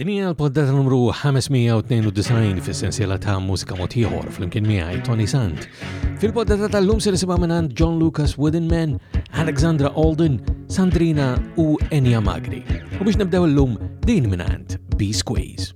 Din hija l-poddata numru 592 fis-sensiela ta' mużika motiħor fl-imkien miegħi Tony Sant. Fil-poddata tal-lum se nisimgħu minn John Lucas Woodenman, Alexandra Alden, Sandrina u Enya Magri. U biex nibdew l-lum din minn B-Squeeze.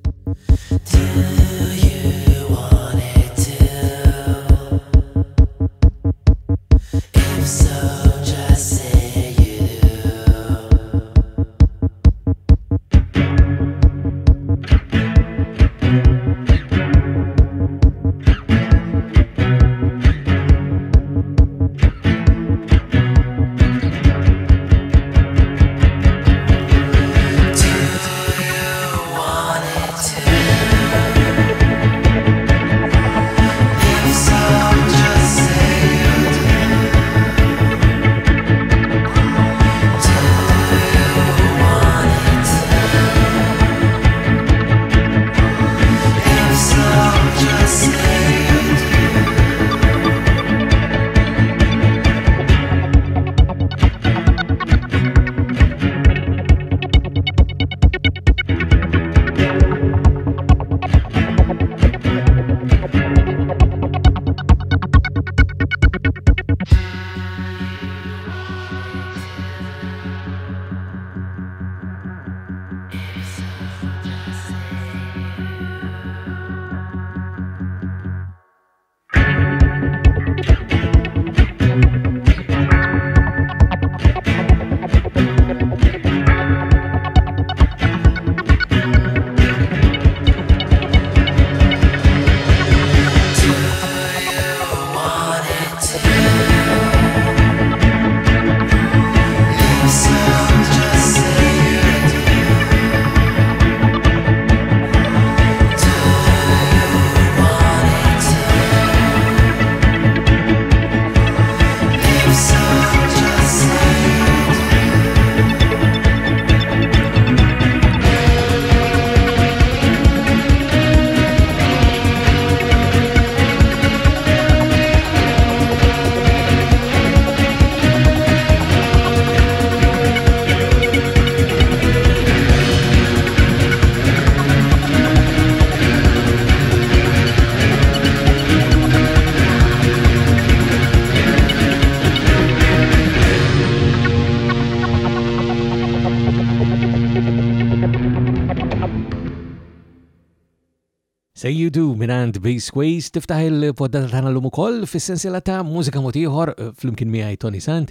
Say you do minant B-Squeeze tiftaħ il-poddata tagħna l-lum ukoll fis-sensiela ta' mużika motiħor eh, fl-imkien miegħi Tony Sant.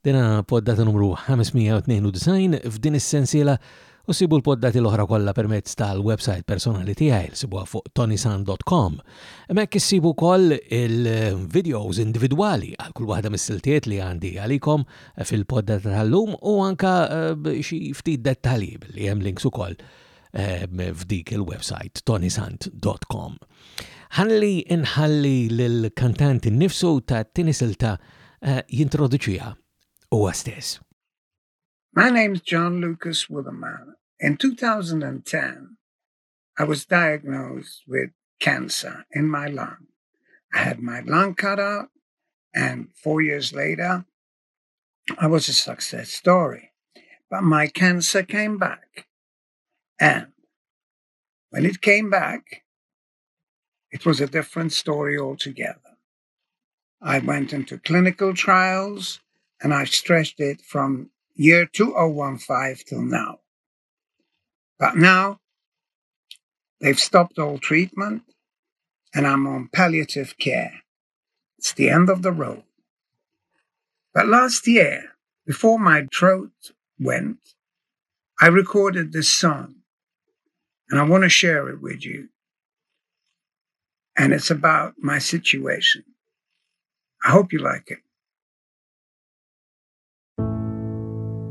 Dina poddata numru 592 f'din is-sensiela u sibu l-poddati l-oħra kollha permezz tal-website personali tiegħi sibuha fuq tonysant.com. Hemmhekk issibu wkoll il-videos individwali għal kull waħda mis-siltiet li għandi għalikom fil-poddata tal-lum u anka eh, xi ftit dettalji li hemm links ukoll f'dik il-website tonysant.com. Ħalli inħalli l-kantant nifsu ta' tinisilta jintroduċija u. My name's Jon Lukas Woodenman. In 2010, I was diagnosed with cancer in my lung. I had my lung cut out, and four years later, I was a success story. But my cancer came back. And when it came back, it was a different story altogether. I went into clinical trials and I've stretched it from year 2015 till now. But now they've stopped all treatment and I'm on palliative care. It's the end of the road. But last year, before my throat went, I recorded this song and I want to share it with you. And it's about my situation. I hope you like it.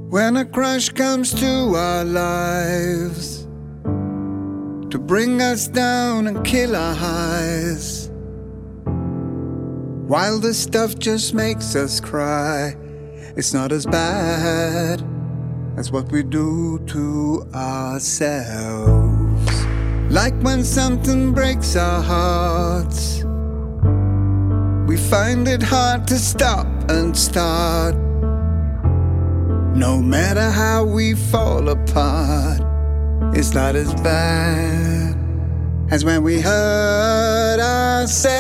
When a crash comes to our lives to bring us down and kill our highs, while the stuff just makes us cry, it's not as bad as what we do to ourselves. Like when something breaks our hearts, we find it hard to stop and start. No matter how we fall apart, It's not as bad as when we hurt ourselves.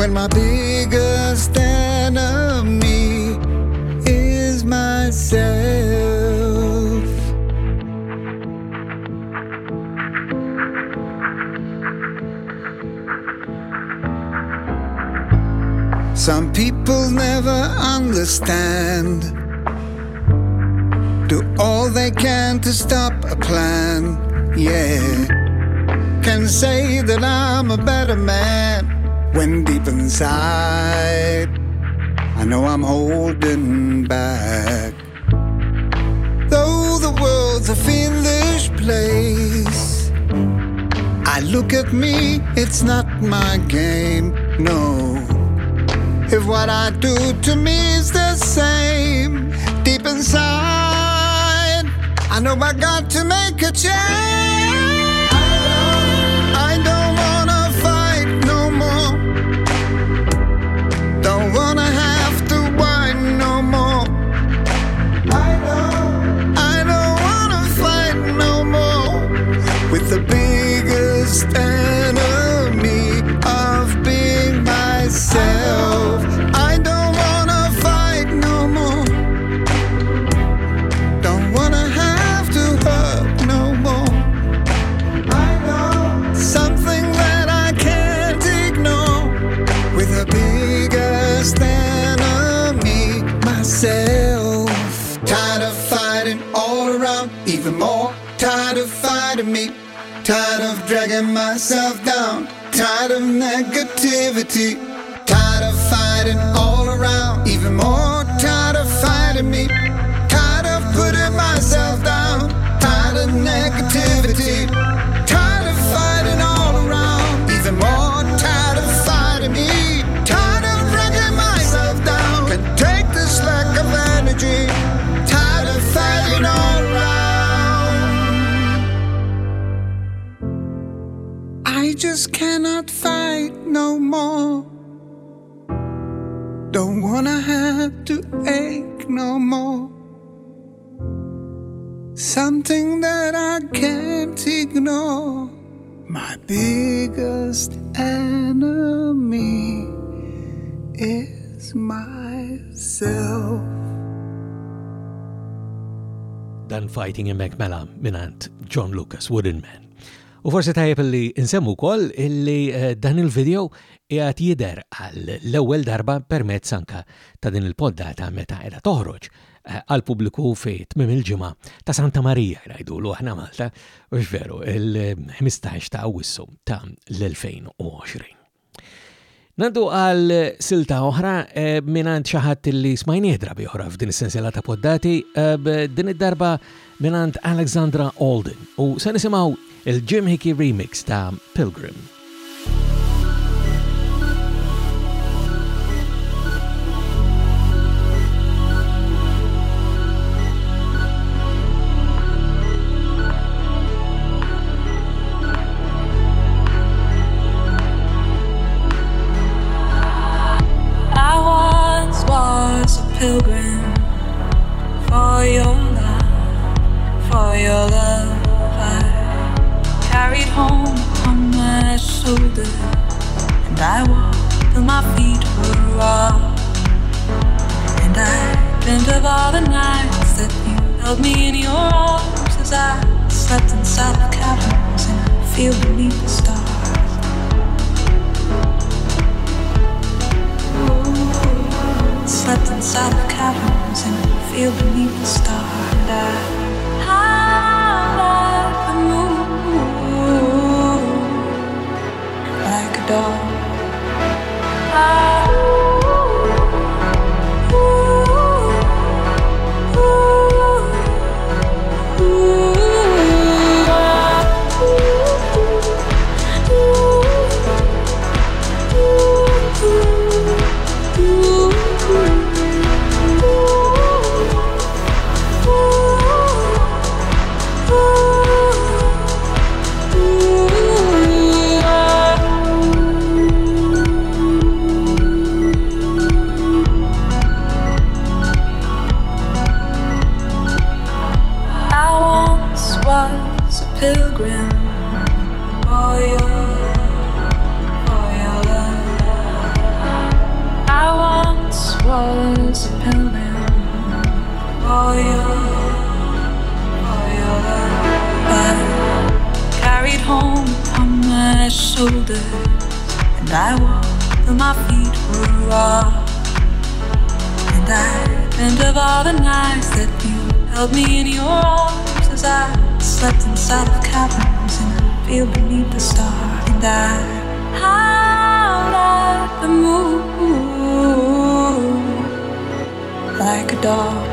When my biggest enemy is myself. Some people never understand. Do all they can to stop a plan, yeah. Can say that I'm a better man when deep inside I know I'm holding back. Though the world's a fiendish place, I look at me, it's not my game, no. If what I do to me is the same, deep inside, I know I got to make a change. Biggest enemy, myself. Tired of fighting all around, even more. Tired of fighting me. Tired of dragging myself down. Tired of negativity. Tired of fighting all around, even more. Just cannot fight no more. Don't wanna have to ache no more. Something that I can't ignore. My biggest enemy is myself. Done Fighting Emmek Mela minant Jon Lukas, Wooden Man. U forse tajjeb li insemmu kol illi eh, dan il-video jgħat jider għal l-ewwel darba permezz anka ta' din il-poddata meta qiegħda toħroġ eh, għal pubbliku fi tmim il-ġimgħa ta' Santa Marija jgħidu aħna Malta, u veru il-15 ta' Awwissu ta' l-2020. Nandu għal silta oħra eh, minant xaħat li smajni drabi oħra f'din is-sensiela ta' poddati din b'din id-darba minant Alexandra Alden u se nisimaw il-Jim Hickey remix ta' Pilgrim. Inside of caverns in a field beneath the stars. My feet were raw. And I dreamt of all the nights that you held me in your arms as I slept inside of caverns the field beneath the stars. And I howled at the moon like a dog.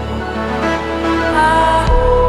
I-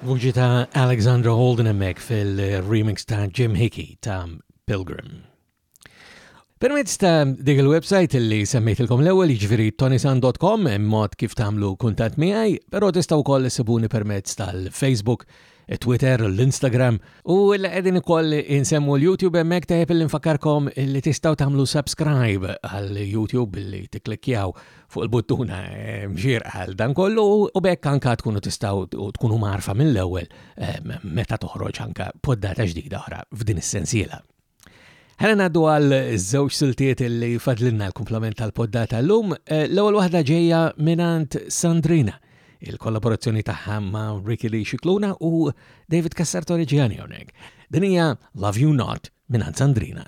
Vuġi ta' Alexandra Holden emmek fil-remix ta' Jim Hickey ta' Pilgrim. Permezz ta' dik il-website li semmejtilkom l-ewwel jiġifieri tonisan.com mod kif tagħmlu kuntatt miegħi, però tistgħu wkoll issibuni permezz tal-Facebook, Twitter, l-Instagram u l-għedin ukoll insemmu l-YouTube hemmhekk teħeb l-infakarkom li tistgħu tagħmlu subscribe għal YouTube li tikklikkjaw fuq il-buttuna eh, mxir għal dan kollu u bekk anka tkunu tistgħu tkunu marfa mill-ewwel eh, meta toħroġ anka poddata ġdida oħra f'din is-sensiela. Ħana naddu għal żewġ siltiet li fadlinna l-komplement tal-poddata l-lum. Eh, l-ewwel waħda ġejja minant Sandrina, il-kollaborazzjoni tagħha ma' Ricky Lee Xikluna u David Cassarto Reġjani hawnhekk. Din hija Love You Not minn Sandrina.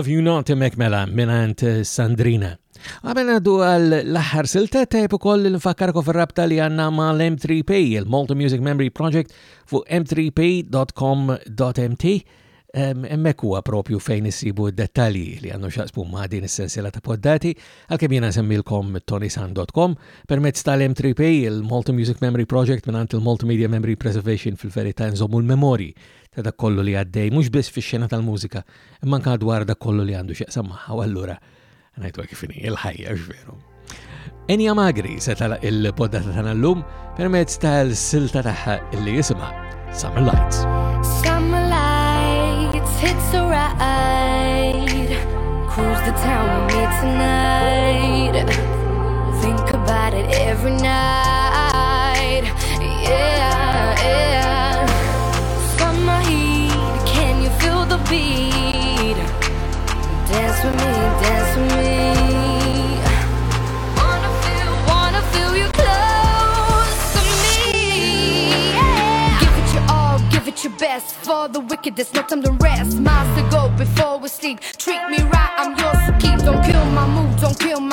Love You Not Mek Mela minant eh, Sandrina. Għabena du għal-laħar silta tajb koll l-infakkarko fil-rabta li għanna ma l-M3P, il-Multi Music Memory Project fu m3p.com.mt. Emmek huwa propju fejn issibu dettalji li għannu xaqsbu ma' din essenzjala ta' poddati, għalkemm jena semmilkom tonisan.com permezz tal-M3P, il-Multi Music Memory Project minnant il-Multimedia Memory Preservation fil-verità nżommu l-memori ta' dak kollu li għaddej, mux biss fi xena tal-mużika, imma anka dwar dak kollu li għandu x'aqsam maħħa, allura għanajtu għakifini, il-ħajja ġveru. Enja Magri se talaq il-poddata tana l-lum permezz tal-silta taħħa illi jisima Summer Lights. It's a ride. Cruise the town with me tonight. Think about it every night. Yeah,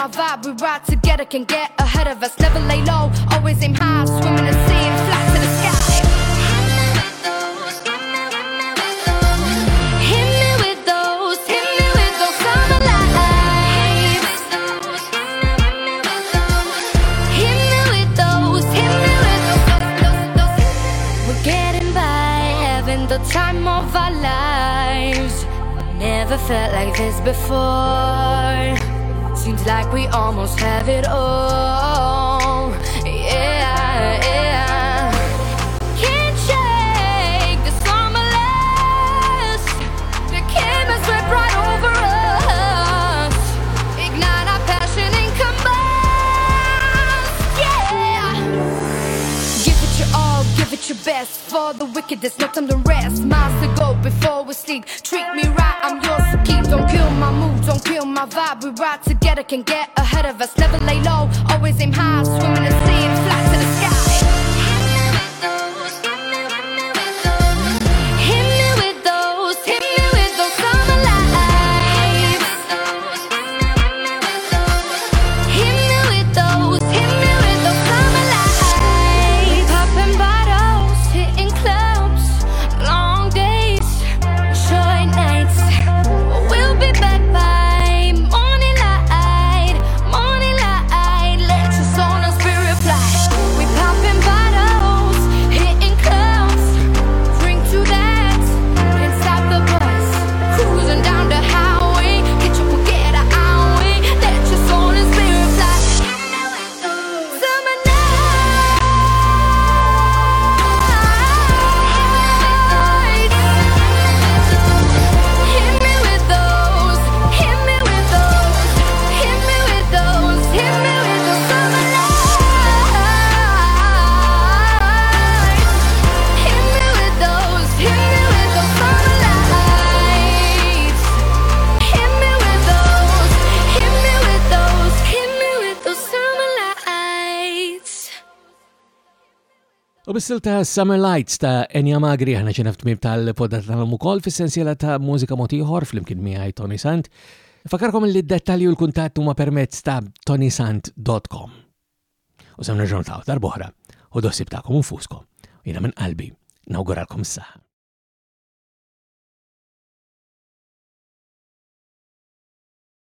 my vibe. We ride together, can get ahead of us. Never lay low, always aim high. Swim in the sea and fly to the sky. The time of our lives. Never felt like this before. Seems like we almost have it all. For the wicked, there's no time to rest. Miles to go before we sleep. Treat me right, I'm yours to keep. Don't kill my mood, don't kill my vibe. We ride together, can get ahead of us. Never lay low, always aim high. Swimming in the sea and fly to the sky. U bissil ta' Summer Lights ta' Enja Magri ħana ċenaf tmim tal-poddat tal-mukol fil-sensiela ta' mużika motiħor fl-imkien miħaj Tony Sant. Fakarkom li d-dettalji u l-kuntattu ma' permezz ta' tonysant.com. U samna ġurnataw dar-boħra u dossib ta'kom u fuskom. Jina minn qalbi, nawguralkom s-saha.